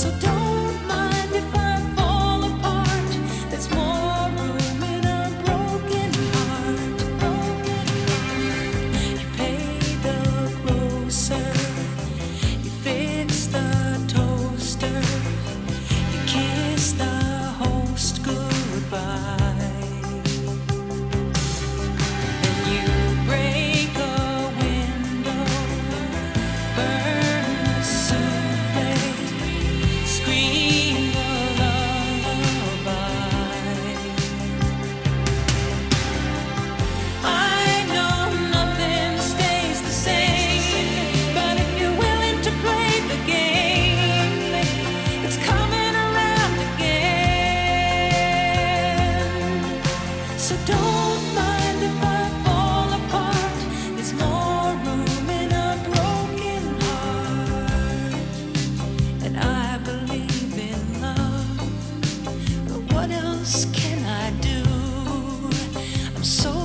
So don't so